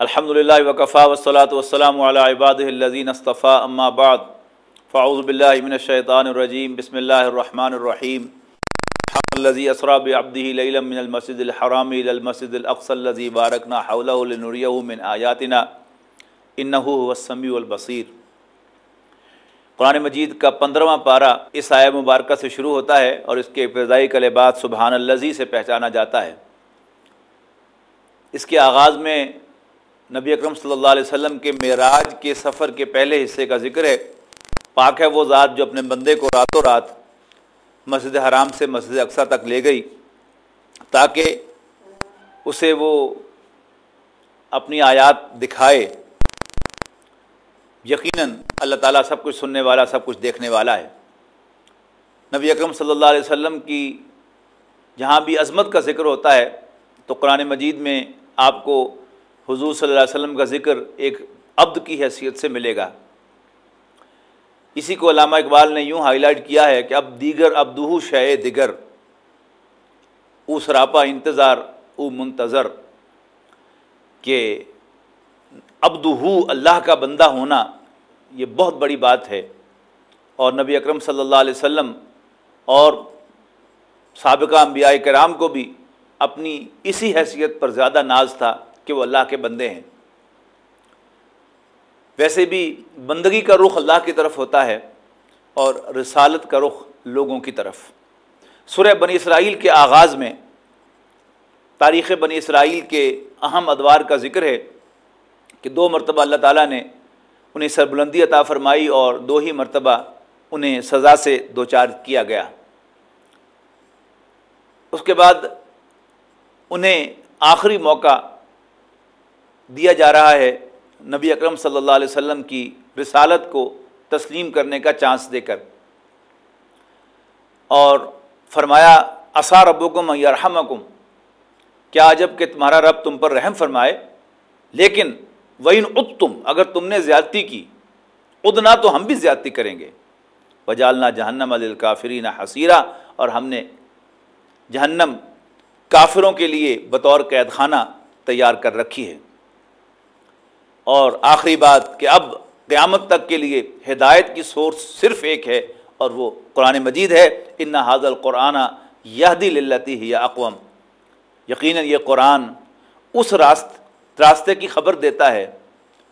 الحمد للہ وقفا وسلاۃ والسلام علی عباد الذین اصطفیٰ اما بعد. فاعوذ باللہ من الشیطان الرجیم. بسم اللہ الرحمن الرحیم. الذي اسرا بعبده ليلا من المسجد الحرام الى المسجد الاقصى الذي باركنا حوله لنريه من آیاتنا. انه هو البصیر. قرآن مجید کا پندرواں پارہ اس آیہ مبارکہ سے شروع ہوتا ہے اور اس کے ابتدائی کلمات سبحان الذی سے پہچانا جاتا ہے. اس کے آغاز میں نبی اکرم صلی اللہ علیہ وسلم کے معراج کے سفر کے پہلے حصے کا ذکر ہے۔ پاک ہے وہ ذات جو اپنے بندے کو راتوں رات مسجد حرام سے مسجد اقسا تک لے گئی تاکہ اسے وہ اپنی آیات دکھائے۔ یقیناً اللہ تعالیٰ سب کچھ سننے والا، سب کچھ دیکھنے والا ہے۔ نبی اکرم صلی اللہ علیہ وسلم کی جہاں بھی عظمت کا ذکر ہوتا ہے تو قرآن مجید میں آپ کو حضور صلی اللہ علیہ وسلم کا ذکر ایک عبد کی حیثیت سے ملے گا۔ اسی کو علامہ اقبال نے یوں ہائی لائٹ کیا ہے کہ اب دیگر ابدہ شے دیگر، او سراپا انتظار، او منتظر، کہ ابدہ اللہ کا بندہ ہونا یہ بہت بڑی بات ہے۔ اور نبی اکرم صلی اللہ علیہ وسلم اور سابقہ انبیاء کرام کو بھی اپنی اسی حیثیت پر زیادہ ناز تھا۔ کہ وہ اللہ کے بندے ہیں۔ ویسے بھی بندگی کا رخ اللہ کی طرف ہوتا ہے اور رسالت کا رخ لوگوں کی طرف۔ سورہ بنی اسرائیل کے آغاز میں تاریخ بنی اسرائیل کے اہم ادوار کا ذکر ہے کہ دو مرتبہ اللہ تعالیٰ نے انہیں سربلندی عطا فرمائی اور دو ہی مرتبہ انہیں سزا سے دو چار کیا گیا۔ اس کے بعد انہیں آخری موقع دیا جا رہا ہے، نبی اکرم صلی اللہ علیہ وسلم کی رسالت کو تسلیم کرنے کا چانس دے کر۔ اور فرمایا اصا ربکم یرحمکم۔ کیا جبکہ تمہارا رب تم پر رحم فرمائے، لیکن وین اد تم اگر تم نے زیادتی کی ادنا تو ہم بھی زیادتی کریں گے۔ وجالنا جہنم الکافرین حسیرہ اور ہم نے جہنم کافروں کے لیے بطور قید خانہ تیار کر رکھی ہے۔ اور آخری بات کہ اب قیامت تک کے لیے ہدایت کی سورس صرف ایک ہے اور وہ قرآن مجید ہے۔ ان حاضل قرآن یہدی للتی ہی یا اقوام یقیناً یہ قرآن اس راست راستے کی خبر دیتا ہے،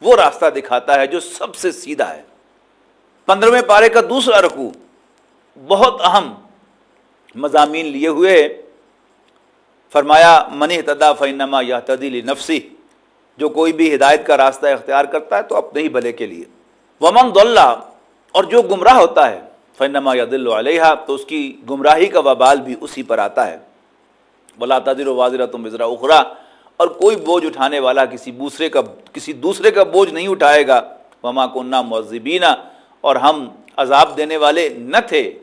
وہ راستہ دکھاتا ہے جو سب سے سیدھا ہے۔ پندرہویں پارے کا دوسرا رکوع بہت اہم مضامین لیے ہوئے۔ فرمایا منی تدا فنما یا تدیلی نفسی جو کوئی بھی ہدایت کا راستہ اختیار کرتا ہے تو اپنے ہی بھلے کے لیے۔ ومن دلہ اور جو گمراہ ہوتا ہے فنما یا دل علیہ تو اس کی گمراہی کا وبال بھی اسی پر آتا ہے۔ بلا تدر و واضح تم وزرا اخرا اور کوئی بوجھ اٹھانے والا کسی دوسرے کا، کسی دوسرے کا بوجھ نہیں اٹھائے گا۔ وما کنہ معذبینہ اور ہم عذاب دینے والے نہ تھے۔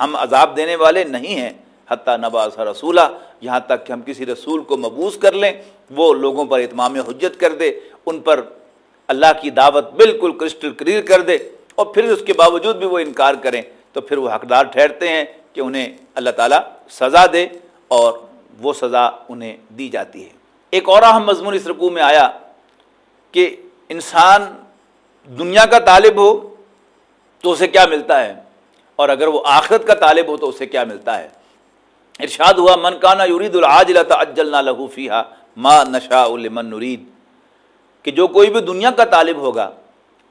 ہم عذاب دینے والے نہیں ہیں۔ حتیٰ نباس رسولہ یہاں تک کہ ہم کسی رسول کو مبوس کر لیں، وہ لوگوں پر اتمام حجت کر دے، ان پر اللہ کی دعوت بالکل کرسٹل کلیئر کر دے، اور پھر اس کے باوجود بھی وہ انکار کریں، تو پھر وہ حقدار ٹھہرتے ہیں کہ انہیں اللہ تعالیٰ سزا دے اور وہ سزا انہیں دی جاتی ہے۔ ایک اور اہم مضمون اس رقوع میں آیا کہ انسان دنیا کا طالب ہو تو اسے کیا ملتا ہے، اور اگر وہ آخرت کا طالب ہو تو اسے کیا ملتا ہے؟ ارشاد ہوا، من کانا یورید العاجلہ تعجلنا له فیها ما نشاء لمن نرید. کہ جو کوئی بھی دنیا کا طالب ہوگا،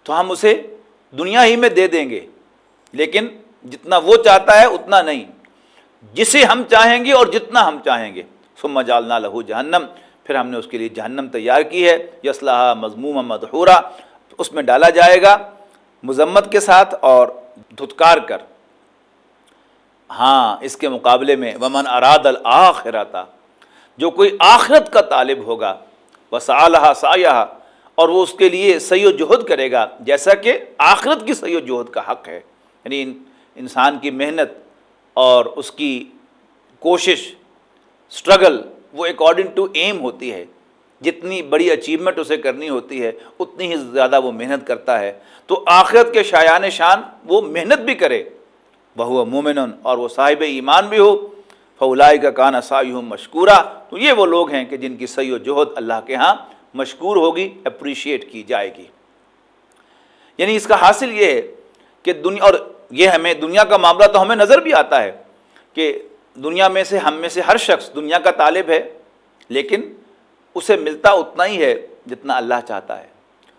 تو ہم اسے دنیا ہی میں دے دیں گے، لیکن جتنا وہ چاہتا ہے اتنا نہیں۔ جسے ہم چاہیں گے اور جتنا ہم چاہیں گے۔ ثم جالنا لہو جہنم۔ پھر ہم نے اس کے لیے جہنم تیار کی ہے۔ یسلح مضموم مدحورہ اس میں ڈالا جائے گا مذمت کے ساتھ اور دھتکار کر۔ ہاں اس کے مقابلے میں ومن اراد الآخرتا جو کوئی آخرت کا طالب ہوگا وسالہ سایہ اور وہ اس کے لیے سی و جہد کرے گا، جیسا کہ آخرت کی سی و جہد کا حق ہے۔ یعنی انسان کی محنت اور اس کی کوشش اسٹرگل وہ اکارڈنگ ٹو ایم ہوتی ہے۔ جتنی بڑی اچیومنٹ اسے کرنی ہوتی ہے، اتنی ہی زیادہ وہ محنت کرتا ہے۔ تو آخرت کے شایان شان وہ محنت بھی کرے۔ بہو مومن اور وہ صاحب ایمان بھی ہو فولائی کا کانا سائی مشکورہ تو یہ وہ لوگ ہیں کہ جن کی سی و جہد اللہ کے ہاں مشکور ہوگی اپریشیٹ کی جائے گی۔ یعنی اس کا حاصل یہ ہے کہ دنیا، اور یہ ہمیں، دنیا کا معاملہ تو ہمیں نظر بھی آتا ہے کہ دنیا میں سے، ہم میں سے ہر شخص دنیا کا طالب ہے، لیکن اسے ملتا اتنا ہی ہے جتنا اللہ چاہتا ہے۔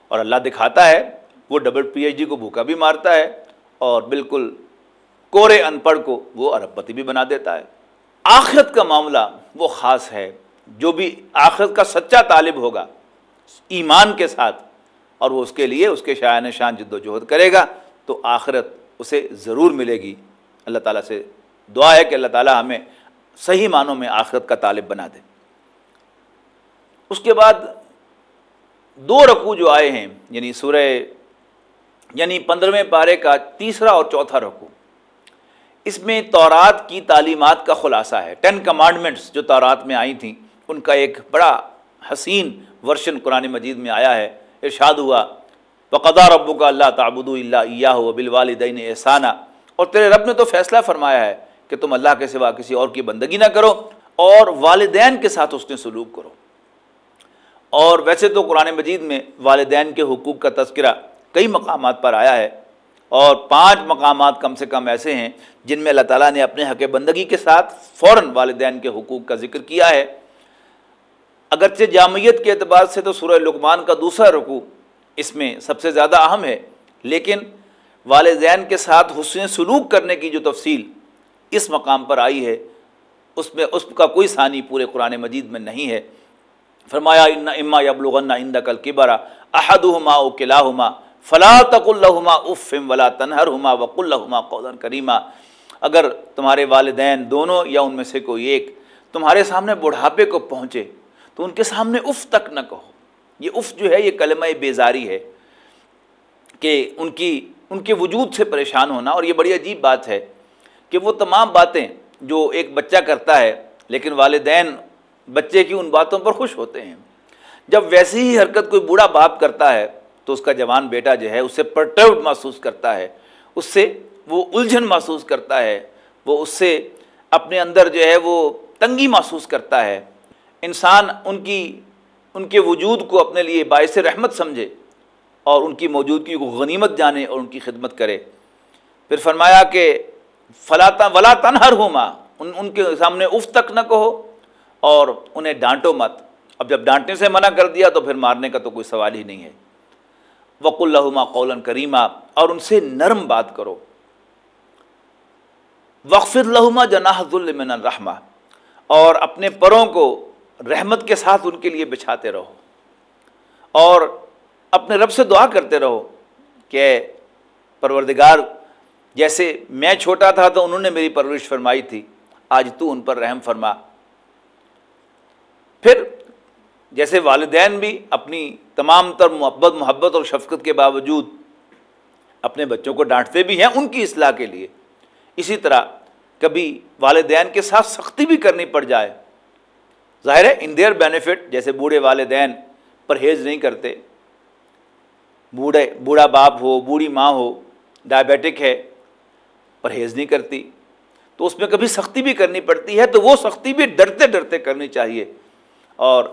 اور اللہ دکھاتا ہے، وہ ڈبل پی ایچ ڈی کو بھوکا بھی مارتا ہے اور بالکل کورے ان پڑھ کو وہ ارب پتی بھی بنا دیتا ہے۔ آخرت کا معاملہ وہ خاص ہے جو بھی آخرت کا سچا طالب ہوگا ایمان کے ساتھ اور وہ اس کے لیے اس کے شاعن شان جد و جہد کرے گا تو آخرت اسے ضرور ملے گی۔ اللہ تعالیٰ سے دعا ہے کہ اللہ تعالیٰ ہمیں صحیح معنوں میں آخرت کا طالب بنا دے۔ اس کے بعد دو رقو جو آئے ہیں یعنی سورہ یعنی پندرہویں پارے کا تیسرا اور چوتھا رقو اس میں تورات کی تعلیمات کا خلاصہ ہے۔ ٹین کمانڈمنٹس جو تورات میں آئی تھیں، ان کا ایک بڑا حسین ورشن قرآن مجید میں آیا ہے۔ ارشاد ہوا بقدا ربو کا اللہ تعبد اللہ و بالوالدین احسانہ اور تیرے رب نے تو فیصلہ فرمایا ہے کہ تم اللہ کے سوا کسی اور کی بندگی نہ کرو اور والدین کے ساتھ اس نے سلوک کرو۔ اور ویسے تو قرآن مجید میں والدین کے حقوق کا تذکرہ کئی مقامات پر آیا ہے۔ اور پانچ مقامات کم سے کم ایسے ہیں جن میں اللہ تعالیٰ نے اپنے حق بندگی کے ساتھ فوراً والدین کے حقوق کا ذکر کیا ہے۔ اگرچہ جامعیت کے اعتبار سے تو سورہ لقمان کا دوسرا رکوع اس میں سب سے زیادہ اہم ہے، لیکن والدین کے ساتھ حسن سلوک کرنے کی جو تفصیل اس مقام پر آئی ہے، اس میں اس کا کوئی ثانی پورے قرآن مجید میں نہیں ہے۔ فرمایا، ان اما یبلغن اند کل کبرا احد ہما او قلعہ ہما فلاں تک الما افم ولا تنہر ہما وق الحما قدن کریمہ۔ اگر تمہارے والدین دونوں یا ان میں سے کوئی ایک تمہارے سامنے بڑھاپے کو پہنچے تو ان کے سامنے اف تک نہ کہو۔ یہ اف جو ہے یہ کلمہ بیزاری ہے کہ ان کی، ان کے وجود سے پریشان ہونا اور یہ بڑی عجیب بات ہے کہ وہ تمام باتیں جو ایک بچہ کرتا ہے لیکن والدین بچے کی ان باتوں پر خوش ہوتے ہیں۔ جب ویسی ہی حرکت کوئی بوڑھا باپ کرتا ہے تو اس کا جوان بیٹا جو ہے، اسے پرٹرڈ محسوس کرتا ہے۔ اس سے وہ الجھن محسوس کرتا ہے۔ وہ اس سے اپنے اندر جو ہے، وہ تنگی محسوس کرتا ہے۔ انسان ان کی، ان کے وجود کو اپنے لیے باعث رحمت سمجھے اور ان کی موجودگی کو غنیمت جانے اور ان کی خدمت کرے۔ پھر فرمایا کہ فلاں ولا تنہر ہو ماں ان ان کے سامنے اف تک نہ کہو اور انہیں ڈانٹو مت۔ اب جب ڈانٹنے سے منع کر دیا تو پھر مارنے کا تو کوئی سوال ہی نہیں ہے۔ وق الحما قول کریمہ اور ان سے نرم بات کرو۔ وقف الحما جناح ظلم الرحمہ اور اپنے پروں کو رحمت کے ساتھ ان کے لیے بچھاتے رہو۔ اور اپنے رب سے دعا کرتے رہو کہ پروردگار، جیسے میں چھوٹا تھا تو انہوں نے میری پرورش فرمائی تھی، آج تو ان پر رحم فرما۔ پھر جیسے والدین بھی اپنی تمام تر محبت محبت اور شفقت کے باوجود اپنے بچوں کو ڈانٹتے بھی ہیں ان کی اصلاح کے لیے۔ اسی طرح کبھی والدین کے ساتھ سختی بھی کرنی پڑ جائے۔ ظاہر ہے ان دیئر بینیفٹ جیسے بوڑھے والدین پرہیز نہیں کرتے۔ بوڑھے، بوڑھا باپ ہو، بوڑھی ماں ہو ڈائبیٹک ہے، پرہیز نہیں کرتی۔ تو اس میں کبھی سختی بھی کرنی پڑتی ہے، تو وہ سختی بھی ڈرتے ڈرتے کرنی چاہیے۔ اور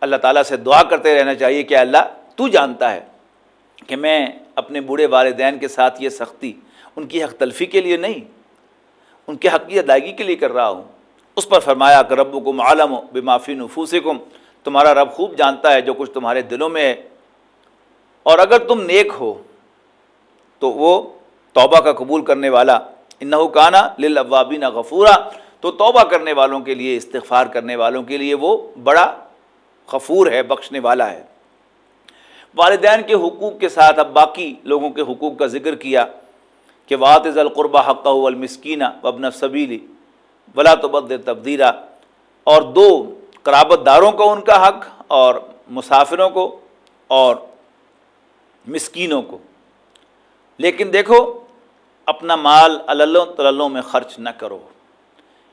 اللہ تعالیٰ سے دعا کرتے رہنا چاہیے کہ اللہ تو جانتا ہے کہ میں اپنے بوڑھے والدین کے ساتھ یہ سختی ان کی حق تلفی کے لیے نہیں، ان کے حق کی ادائیگی کے لیے کر رہا ہوں۔ اس پر فرمایا کہ رب کو معلوم ہو بے معافی نفوس تمہارا رب خوب جانتا ہے جو کچھ تمہارے دلوں میں ہے۔ اور اگر تم نیک ہو تو وہ توبہ کا قبول کرنے والا، انہو کانا للوابین غفورا، تو توبہ کرنے والوں کے لیے، استغفار کرنے والوں کے لیے وہ بڑا غفور ہے، بخشنے والا ہے۔ والدین کے حقوق کے ساتھ اب باقی لوگوں کے حقوق کا ذکر کیا کہ واطض القربہ حق المسکینہ وبن صبیلی ولا تبد تبدیرہ اور دو، قرابت داروں کو ان کا حق اور مسافروں کو اور مسکینوں کو۔ لیکن دیکھو، اپنا مال اللوں تللوں میں خرچ نہ کرو۔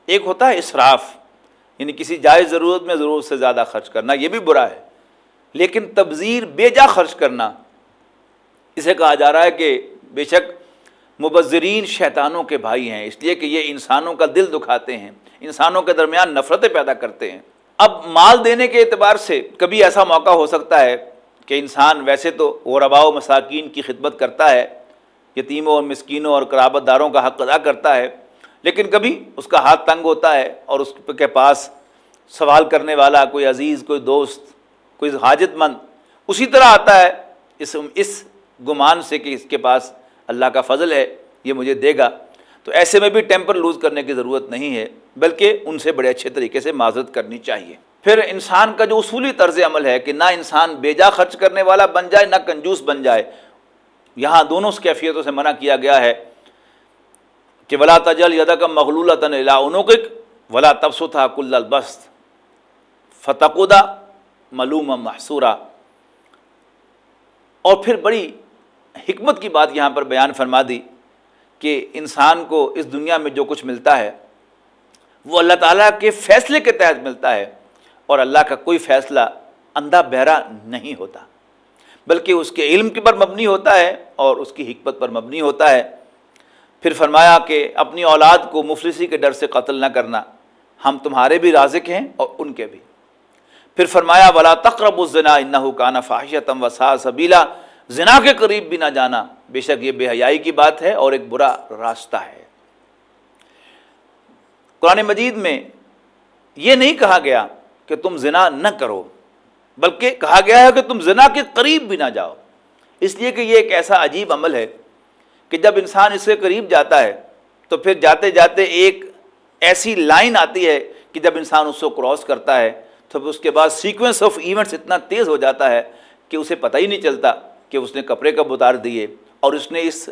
ایک ہوتا ہے اسراف۔ یعنی کسی جائز ضرورت میں ضرورت سے زیادہ خرچ کرنا، یہ بھی برا ہے۔ لیکن تبذیر بے جا خرچ کرنا، اسے کہا جا رہا ہے کہ بے شک مبذرین شیطانوں کے بھائی ہیں، اس لیے کہ یہ انسانوں کا دل دکھاتے ہیں، انسانوں کے درمیان نفرتیں پیدا کرتے ہیں۔ اب مال دینے کے اعتبار سے کبھی ایسا موقع ہو سکتا ہے کہ انسان ویسے تو غربا و مساکین کی خدمت کرتا ہے، یتیموں اور مسکینوں اور قرابت داروں کا حق ادا کرتا ہے لیکن کبھی اس کا ہاتھ تنگ ہوتا ہے اور اس کے پاس سوال کرنے والا، کوئی عزیز، کوئی دوست، کوئی حاجت مند، اسی طرح آتا ہے، اس اس گمان سے کہ اس کے پاس اللہ کا فضل ہے، یہ مجھے دے گا۔ تو ایسے میں بھی ٹیمپر لوز کرنے کی ضرورت نہیں ہے، بلکہ ان سے بڑے اچھے طریقے سے معذرت کرنی چاہیے۔ پھر انسان کا جو اصولی طرز عمل ہے کہ نہ انسان بیجا خرچ کرنے والا بن جائے، نہ کنجوس بن جائے، یہاں دونوں اس کیفیتوں سے منع کیا گیا ہے۔ کہ ولا تجل یدا کا مغلول عنوقک ولا تبسو تھا کل البست فتقودہ ملوم محصورہ اور پھر بڑی حکمت کی بات یہاں پر بیان فرما دی کہ انسان کو اس دنیا میں جو کچھ ملتا ہے، وہ اللہ تعالیٰ کے فیصلے کے تحت ملتا ہے اور اللہ کا کوئی فیصلہ اندھا بہرا نہیں ہوتا، بلکہ اس کے علم کے پر مبنی ہوتا ہے اور اس کی حکمت پر مبنی ہوتا ہے۔ پھر فرمایا کہ اپنی اولاد کو مفلسی کے ڈر سے قتل نہ کرنا، ہم تمہارے بھی رازق ہیں اور ان کے بھی۔ پھر فرمایا، ولا تقرب الزنا انہو کہ جب انسان اس کے قریب جاتا ہے تو پھر جاتے جاتے ایک ایسی لائن آتی ہے کہ جب انسان اس کو کراس کرتا ہے تو اس کے بعد سیکوینس آف ایونٹس اتنا تیز ہو جاتا ہے کہ اسے پتہ ہی نہیں چلتا کہ اس نے کپڑے کب اتار دیے اور اس نے اس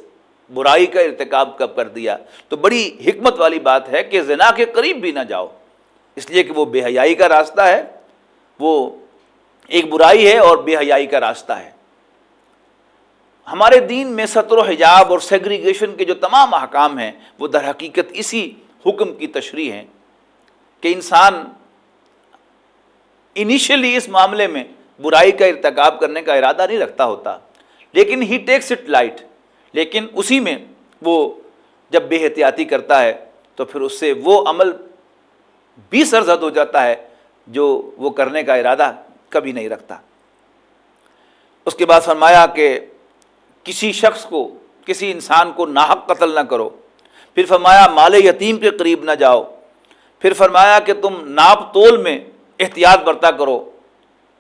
برائی کا ارتکاب کب کر دیا۔ تو بڑی حکمت والی بات ہے کہ زنا کے قریب بھی نہ جاؤ۔ اس لیے کہ وہ بے حیائی کا راستہ ہے، وہ ایک برائی ہے اور بے حیائی کا راستہ ہے۔ ہمارے دین میں سطر و حجاب اور سیگریگیشن کے جو تمام احکام ہیں، وہ در حقیقت اسی حکم کی تشریح ہیں کہ انسان انیشلی اس معاملے میں برائی کا ارتکاب کرنے کا ارادہ نہیں رکھتا ہوتا، لیکن ہی ٹیکس اٹ لائٹ لیکن اسی میں وہ جب بے احتیاطی کرتا ہے، تو پھر اس سے وہ عمل بھی سرزد ہو جاتا ہے جو وہ کرنے کا ارادہ کبھی نہیں رکھتا۔ اس کے بعد فرمایا کہ کسی شخص کو، کسی انسان کو ناحق قتل نہ کرو۔ پھر فرمایا، مال یتیم کے قریب نہ جاؤ۔ پھر فرمایا کہ تم ناپ تول میں احتیاط برتا کرو۔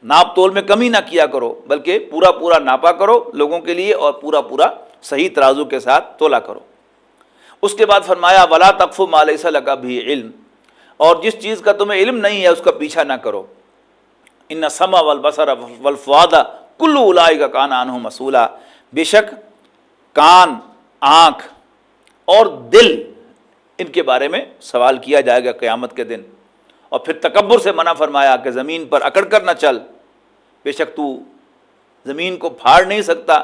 ناپ تول میں کمی نہ کیا کرو، بلکہ پورا پورا ناپا کرو لوگوں کے لیے اور پورا پورا صحیح ترازو کے ساتھ تولا کرو۔ اس کے بعد فرمایا، ولا تقف مالیسا لگا بھی علم۔ اور جس چیز کا تمہیں علم نہیں ہے، اس کا پیچھا نہ کرو۔ ان سما ولبسر ولفوادہ کلو الائی کا کان آن مسولہ بے شک کان، آنکھ اور دل ان کے بارے میں سوال کیا جائے گا قیامت کے دن۔ اور پھر تکبر سے منع فرمایا کہ زمین پر اکڑ کر نہ چل۔ بے شک تو زمین کو پھاڑ نہیں سکتا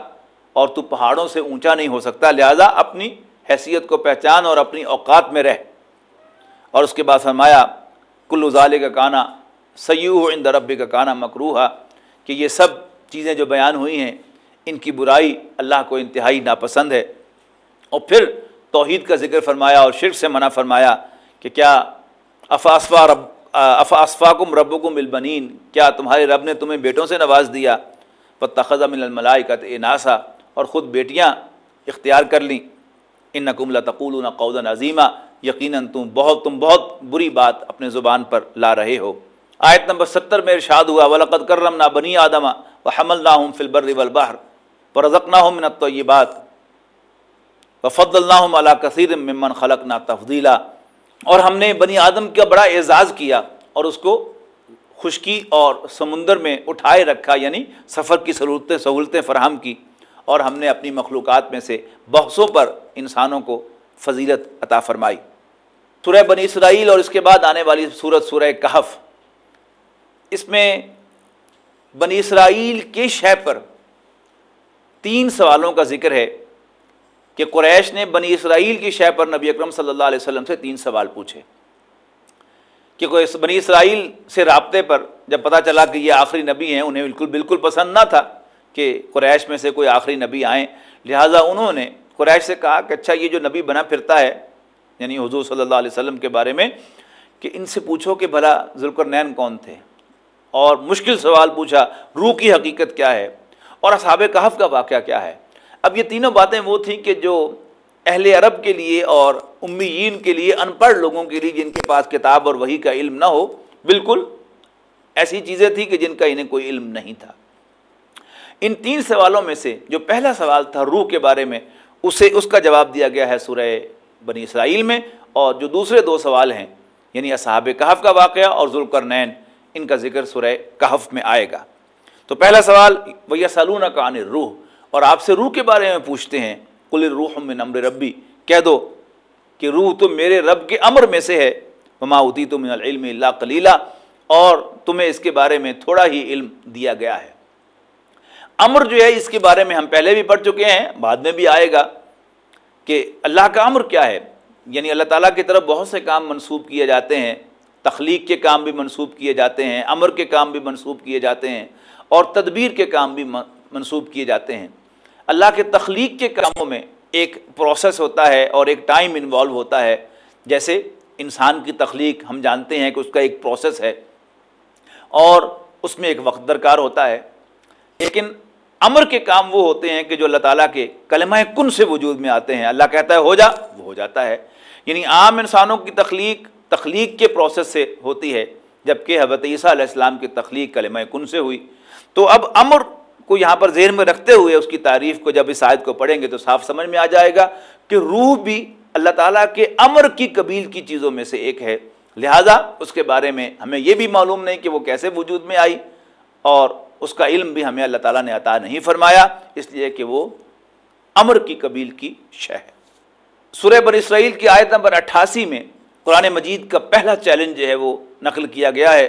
اور تو پہاڑوں سے اونچا نہیں ہو سکتا۔ لہٰذا اپنی حیثیت کو پہچان اور اپنی اوقات میں رہ۔ اور اس کے بعد فرمایا کل ازالے کا کانا سیو ان دربی کا کانا مکروحا کہ یہ سب چیزیں جو بیان ہوئی ہیں ان کی برائی اللہ کو انتہائی ناپسند ہے۔ اور پھر توحید کا ذکر فرمایا اور شرک سے منع فرمایا کہ کیا افاسفا رب افاسفاکم ربکم البنین کیا تمہارے رب نے تمہیں بیٹوں سے نواز دیا؟ پتخذ من الملائکت ناسا اور خود بیٹیاں اختیار کر لیں۔ ان نقم تقول قودن عظیمہ یقیناً تم بہت تم بہت بری بات اپنے زبان پر لا رہے ہو۔ آیت نمبر ستر میں ارشاد ہوا، ولقد کرم نہ بنی آدمہ و حمل نہ ہوں فلبر البحر پرزق نہ ہوں منت یہ بات و فض اللہ علیہ کثیر ممن خلق نہ تفضیلا۔ اور ہم نے بنی آدم کا بڑا اعزاز کیا اور اس کو خشکی اور سمندر میں اٹھائے رکھا یعنی سفر کی سہولتیں سہولتیں فراہم کی۔ اور ہم نے اپنی مخلوقات میں سے بحثوں پر انسانوں کو فضیلت عطا فرمائی۔ سورہ بنی اسرائیل اور اس کے بعد آنے والی صورت سورہ کہف۔ اس میں بنی اسرائیل کے شے پر تین سوالوں کا ذکر ہے کہ قریش نے بنی اسرائیل کی شے پر نبی اکرم صلی اللہ علیہ وسلم سے تین سوال پوچھے کہ کوئی بنی اسرائیل سے رابطے پر جب پتہ چلا کہ یہ آخری نبی ہیں، انہیں بالکل بالکل پسند نہ تھا کہ قریش میں سے کوئی آخری نبی آئیں۔ لہٰذا انہوں نے قریش سے کہا کہ اچھا یہ جو نبی بنا پھرتا ہے یعنی حضور صلی اللہ علیہ وسلم کے بارے میں، کہ ان سے پوچھو کہ بھلا ذوالکر نین کون تھے۔ اور مشکل سوال پوچھا، روح کی حقیقت کیا ہے؟ اور اصحاب کہف کا واقعہ کیا ہے؟ اب یہ تینوں باتیں وہ تھیں کہ جو اہل عرب کے لیے اور امیین کے لیے ان پڑھ لوگوں کے لیے جن کے پاس کتاب اور وہی کا علم نہ ہو، بالکل ایسی چیزیں تھیں کہ جن کا انہیں کوئی علم نہیں تھا۔ ان تین سوالوں میں سے جو پہلا سوال تھا روح کے بارے میں، اسے، اس کا جواب دیا گیا ہے سورہ بنی اسرائیل میں۔ اور جو دوسرے دو سوال ہیں یعنی اصحاب کہف کا واقعہ اور ذوالکر نین ان کا ذکر سورہ کہف میں آئے گا۔ تو پہلا سوال بھیا سالون کا عن روح اور آپ سے روح کے بارے میں پوچھتے ہیں کل روح من امر ربی کہہ دو کہ روح تو میرے رب کے امر میں سے ہے۔ مما ادی تو من العلم اللہ کلیلہ اور تمہیں اس کے بارے میں تھوڑا ہی علم دیا گیا ہے۔ امر جو ہے، اس کے بارے میں ہم پہلے بھی پڑھ چکے ہیں، بعد میں بھی آئے گا کہ اللہ کا امر کیا ہے۔ یعنی اللہ تعالیٰ کی طرف بہت سے کام منسوب کیے جاتے ہیں۔ تخلیق کے کام بھی منسوب کیے جاتے ہیں، امر کے کام بھی منسوب کیے جاتے ہیں۔ اور تدبیر کے کام بھی منسوب کیے جاتے ہیں۔ اللہ کے تخلیق کے کاموں میں ایک پروسیس ہوتا ہے اور ایک ٹائم انوالو ہوتا ہے۔ جیسے انسان کی تخلیق، ہم جانتے ہیں کہ اس کا ایک پروسیس ہے اور اس میں ایک وقت درکار ہوتا ہے۔ لیکن امر کے کام وہ ہوتے ہیں کہ جو اللہ تعالیٰ کے کلمہ کن سے وجود میں آتے ہیں۔ اللہ کہتا ہے، ہو جا، وہ ہو جاتا ہے۔ یعنی عام انسانوں کی تخلیق تخلیق کے پروسیس سے ہوتی ہے۔ جبکہ حضرت عیسیٰ علیہ السلام کی تخلیق کلمہ کن سے ہوئی۔ تو اب امر کو یہاں پر ذہن میں رکھتے ہوئے اس کی تعریف کو جب اس آیت کو پڑھیں گے تو صاف سمجھ میں آ جائے گا کہ روح بھی اللہ تعالیٰ کے امر کی قبیل کی چیزوں میں سے ایک ہے۔ لہٰذا اس کے بارے میں ہمیں یہ بھی معلوم نہیں کہ وہ کیسے وجود میں آئی اور اس کا علم بھی ہمیں اللہ تعالیٰ نے عطا نہیں فرمایا، اس لیے کہ وہ امر کی قبیل کی شہ ہے۔ سورہ بر اسرائیل کی آیت نمبر اٹھاسی میں قرآن مجید کا پہلا چیلنج جو ہے وہ نقل کیا گیا ہے۔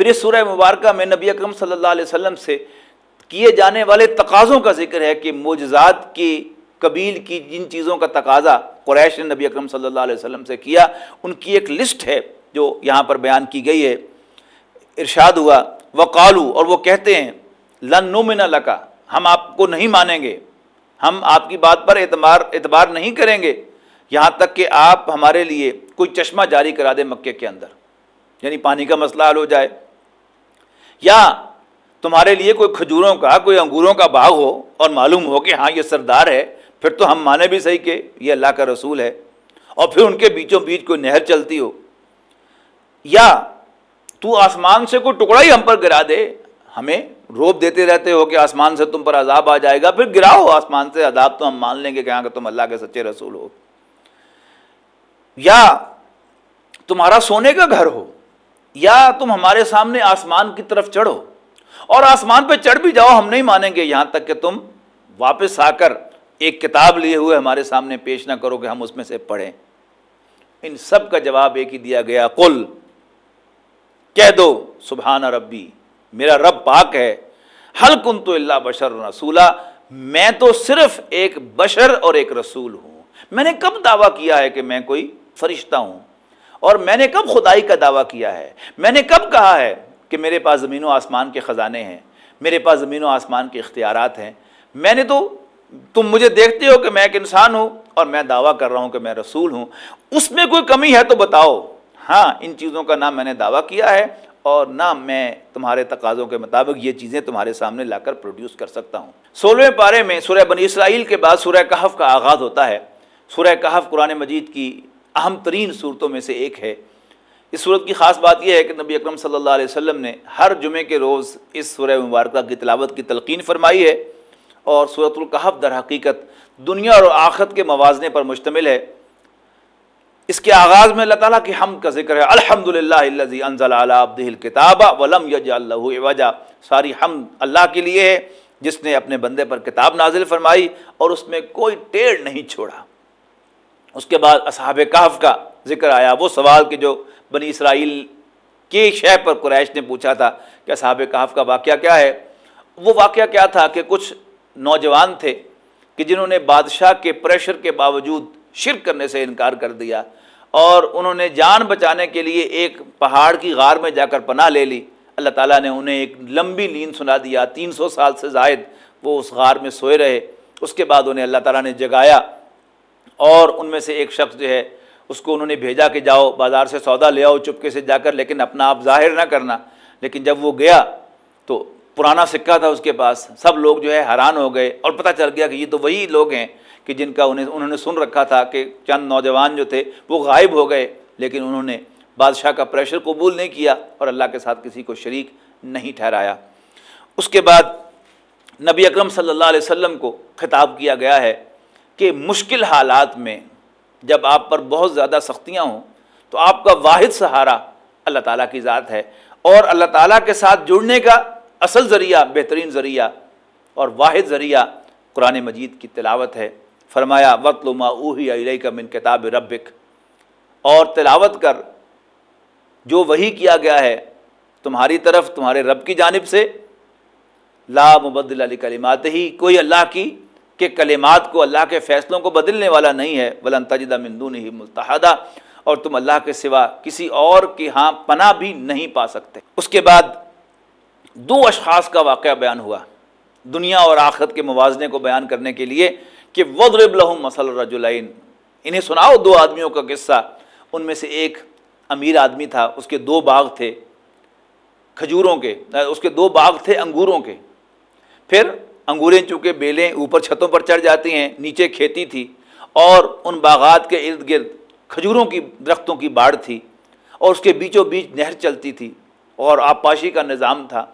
پھر اس سورہ مبارکہ میں نبی اکرم صلی اللہ علیہ وسلم سے کیے جانے والے تقاضوں کا ذکر ہے کہ معجزات کی قبیل کی جن چیزوں کا تقاضا قریش نے نبی اکرم صلی اللہ علیہ وسلم سے کیا، ان کی ایک لسٹ ہے جو یہاں پر بیان کی گئی ہے۔ ارشاد ہوا، وقالو، اور وہ کہتے ہیں، لن نومن لکا ہم آپ کو نہیں مانیں گے۔ ہم آپ کی بات پر اعتبار اعتبار نہیں کریں گے۔ یہاں تک کہ آپ ہمارے لیے کوئی چشمہ جاری کرا دیں مکے کے اندر۔ یعنی پانی کا مسئلہ حل ہو جائے۔ یا تمہارے لیے کوئی کھجوروں کا، کوئی انگوروں کا باغ ہو اور معلوم ہو کہ ہاں یہ سردار ہے، پھر تو ہم مانے بھی صحیح کہ یہ اللہ کا رسول ہے اور پھر ان کے بیچوں بیچ کوئی نہر چلتی ہو۔ یا تو آسمان سے کوئی ٹکڑا ہی ہم پر گرا دے، ہمیں روپ دیتے رہتے ہو کہ آسمان سے تم پر عذاب آ جائے گا، پھر گراؤ آسمان سے عذاب تو ہم مان لیں گے کہ ہاں کہ تم اللہ کے سچے رسول ہو۔ یا تمہارا سونے کا گھر ہو یا تم ہمارے سامنے آسمان کی طرف چڑھو اور آسمان پہ چڑھ بھی جاؤ، ہم نہیں مانیں گے۔ یہاں تک کہ تم واپس آ کر ایک کتاب لیے ہوئے ہمارے سامنے پیش نہ کرو کہ ہم اس میں سے پڑھیں۔ ان سب کا جواب ایک ہی دیا گیا۔ کل کہہ دو، سبحان ربی، میرا رب پاک ہے۔ حل کن تو اللہ بشر رسولہ میں تو صرف ایک بشر اور ایک رسول ہوں۔ میں نے کب دعویٰ کیا ہے کہ میں کوئی فرشتہ ہوں؟ اور میں نے کب خدائی کا دعویٰ کیا ہے؟ میں نے کب کہا ہے کہ میرے پاس زمین و آسمان کے خزانے ہیں، میرے پاس زمین و آسمان کے اختیارات ہیں؟ میں نے تو، تم مجھے دیکھتے ہو کہ میں ایک انسان ہوں اور میں دعویٰ کر رہا ہوں کہ میں رسول ہوں۔ اس میں کوئی کمی ہے تو بتاؤ۔ ہاں ان چیزوں کا نام میں نے دعویٰ کیا ہے اور نہ میں تمہارے تقاضوں کے مطابق یہ چیزیں تمہارے سامنے لا کر پروڈیوس کر سکتا ہوں۔ سولہویں پارے میں سورہ بنی اسرائیل کے بعد سورہ کہف کا آغاز ہوتا ہے۔ سورہ کہف قرآن مجید کی اہم ترین صورتوں میں سے ایک ہے۔ اس صورت کی خاص بات یہ ہے کہ نبی اکرم صلی اللہ علیہ وسلم نے ہر جمعے کے روز اس سورہ مبارکہ کی تلاوت کی تلقین فرمائی ہے اور صورت القحف در حقیقت دنیا اور آخرت کے موازنے پر مشتمل ہے۔ اس کے آغاز میں اللہ تعالیٰ کی حمد کا ذکر ہے۔ الحمد للہ انزل عبد الکتاب ولم یج اللہ وجہ ساری حمد اللہ کے لیے ہے، جس نے اپنے بندے پر کتاب نازل فرمائی اور اس میں کوئی ٹیڑھ نہیں چھوڑا۔ اس کے بعد اصحاب کہف کا ذکر آیا، وہ سوال کہ جو بنی اسرائیل کے شہ پر قریش نے پوچھا تھا کہ اصحاب کہف کا واقعہ کیا ہے، وہ واقعہ کیا تھا کہ کچھ نوجوان تھے کہ جنہوں نے بادشاہ کے پریشر کے باوجود شرک کرنے سے انکار کر دیا اور انہوں نے جان بچانے کے لیے ایک پہاڑ کی غار میں جا کر پناہ لے لی۔ اللہ تعالیٰ نے انہیں ایک لمبی نیند سنا دیا، تین سو سال سے زائد وہ اس غار میں سوئے رہے۔ اس کے بعد انہیں اللہ تعالیٰ نے جگایا۔ اور ان میں سے ایک شخص جو ہے، اس کو انہوں نے بھیجا کہ جاؤ، بازار سے سودا لے آؤ، چپکے سے جا کر، لیکن اپنا آپ ظاہر نہ کرنا۔ لیکن جب وہ گیا تو پرانا سکہ تھا اس کے پاس۔ سب لوگ جو ہے حیران ہو گئے اور پتہ چل گیا کہ یہ تو وہی لوگ ہیں کہ جن کا انہیں، انہوں نے سن رکھا تھا کہ چند نوجوان جو تھے وہ غائب ہو گئے۔ لیکن انہوں نے بادشاہ کا پریشر قبول نہیں کیا اور اللہ کے ساتھ کسی کو شریک نہیں ٹھہرایا۔ اس کے بعد نبی اکرم صلی اللہ علیہ وسلم کو خطاب کیا گیا ہے۔ کہ مشکل حالات میں جب آپ پر بہت زیادہ سختیاں ہوں، تو آپ کا واحد سہارا اللہ تعالیٰ کی ذات ہے۔ اور اللہ تعالیٰ کے ساتھ جڑنے کا اصل ذریعہ، بہترین ذریعہ اور واحد ذریعہ قرآن مجید کی تلاوت ہے۔ فرمایا وقت لما اوہی علیہ کا من کتاب ربک اور تلاوت کر، جو وہی کیا گیا ہے تمہاری طرف، تمہارے رب کی جانب سے۔ لا مبدل علی کلمات ہی کوئی اللہ کی کہ کلمات کو اللہ کے فیصلوں کو بدلنے والا نہیں ہے، ولن تجدہ مندون ہی ملتحدہ، اور تم اللہ کے سوا کسی اور کی ہاں پناہ بھی نہیں پا سکتے۔ اس کے بعد دو اشخاص کا واقعہ بیان ہوا۔ دنیا اور آخرت کے موازنے کو بیان کرنے کے لیے کہ وضرب لہم مسل رجلین انہیں سناؤ دو آدمیوں کا قصہ۔ ان میں سے ایک امیر آدمی تھا، اس کے دو باغ تھے کھجوروں کے، اس کے دو باغ تھے انگوروں کے۔ پھر انگوریں چونکہ بیلیں اوپر چھتوں پر چڑھ جاتی ہیں، نیچے کھیتی تھی اور ان باغات کے ارد گرد کھجوروں کی درختوں کی باڑ تھی اور اس کے بیچوں بیچ نہر چلتی تھی اور آبپاشی کا نظام تھا۔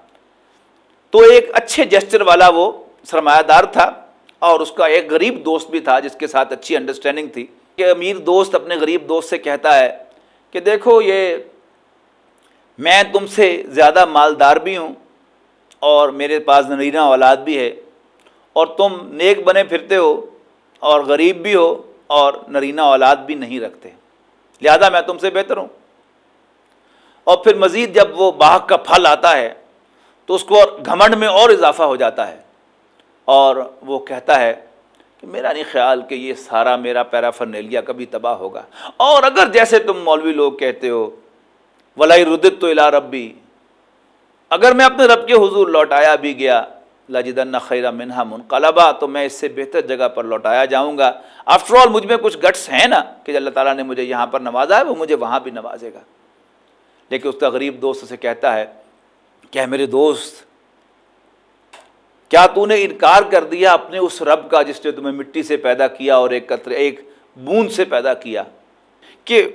تو ایک اچھے جسچر والا وہ سرمایہ دار تھا اور اس کا ایک غریب دوست بھی تھا جس کے ساتھ اچھی انڈرسٹینڈنگ تھی۔ کہ امیر دوست اپنے غریب دوست سے کہتا ہے کہ دیکھو یہ میں تم سے زیادہ مالدار بھی ہوں اور میرے پاس نرینہ اولاد بھی ہے۔ اور تم نیک بنے پھرتے ہو اور غریب بھی ہو اور نرینہ اولاد بھی نہیں رکھتے۔ لہذا میں تم سے بہتر ہوں۔ اور پھر مزید جب وہ باغ کا پھل آتا ہے تو اس کو گھمنڈ میں اور اضافہ ہو جاتا ہے۔ اور وہ کہتا ہے کہ میرا نہیں خیال کہ یہ سارا میرا پیرافرنیلیا کبھی تباہ ہوگا۔ اور اگر جیسے تم مولوی لوگ کہتے ہو ولائی ردت تو الا ربی اگر میں اپنے رب کے حضور لوٹایا بھی گیا لاجدن خیرہ منہا منقلبہ تو میں اس سے بہتر جگہ پر لوٹایا جاؤں گا۔ آفٹر آل مجھ میں کچھ گٹس ہیں نا کہ اللہ تعالیٰ نے مجھے یہاں پر نوازا ہے، وہ مجھے وہاں بھی نوازے گا۔ لیکن اس کا غریب دوست سے کہتا ہے کہ میرے دوست، کیا تو نے انکار کر دیا اپنے اس رب کا جس نے تمہیں مٹی سے پیدا کیا اور ایک قطر ایک بوند سے پیدا کیا؟ کہ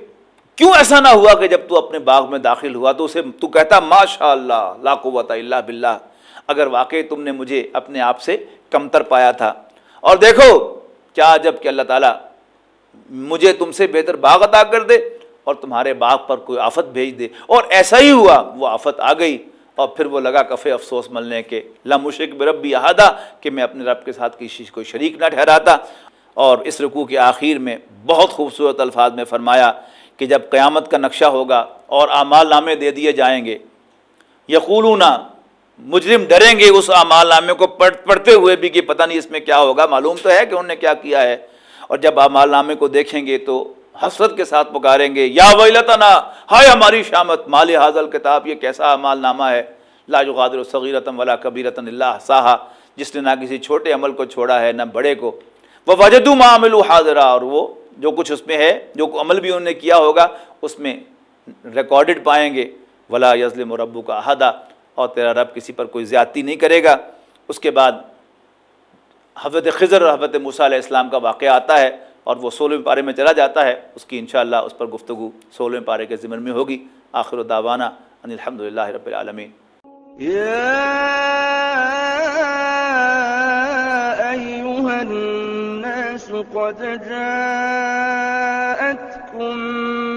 کیوں ایسا نہ ہوا کہ جب تو اپنے باغ میں داخل ہوا تو اسے تو کہتا ماشاء اللہ لا قوت اللہ باللہ اگر واقعی تم نے مجھے اپنے آپ سے کمتر پایا تھا۔ اور دیکھو کیا جبکہ اللہ تعالیٰ مجھے تم سے بہتر باغ عطا کر دے اور تمہارے باغ پر کوئی آفت بھیج دے۔ اور ایسا ہی ہوا، وہ آفت آ گئی۔ اور پھر وہ لگا کفے افسوس ملنے کے۔ لمشق برب بھی احادہ کہ میں اپنے رب کے ساتھ کسی کو شریک نہ ٹھہراتا۔ اور اس رکوع کے آخر میں بہت خوبصورت الفاظ میں فرمایا کہ جب قیامت کا نقشہ ہوگا اور اعمال نامے دے دیے جائیں گے یقولون مجرم ڈریں گے اس اعمال نامے کو پڑھ پڑھتے ہوئے بھی کہ پتہ نہیں اس میں کیا ہوگا، معلوم تو ہے کہ انہوں نے کیا کیا ہے۔ اور جب اعمال نامے کو دیکھیں گے تو حسرت کے ساتھ پکاریں گے، یا ویلتنا، ہائے ہماری شامت، مال حاضل کتاب، یہ کیسا اعمال نامہ ہے؟ لا و صغیرتم ولا کبیرتن اللہ صاحا جس نے نہ کسی چھوٹے عمل کو چھوڑا ہے، نہ بڑے کو۔ وہ وجدو معامل حاضرہ اور وہ جو کچھ اس میں ہے، جو عمل بھی انہوں نے کیا ہوگا، اس میں ریکارڈڈ پائیں گے۔ ولا یزلم و ربو کا احدہ اور تیرا رب کسی پر کوئی زیادتی نہیں کرے گا۔ اس کے بعد حضرت خضر حضرت موسیٰ علیہ السلام کا واقعہ آتا ہے اور وہ سولہویں پارے میں چلا جاتا ہے۔ اس کی انشاءاللہ اس پر گفتگو سولہویں پارے کے ضمن میں ہوگی۔ آخر و دعوانا ان الحمد للہ رب العالمین۔ يا أيها الناس قد جاءتكم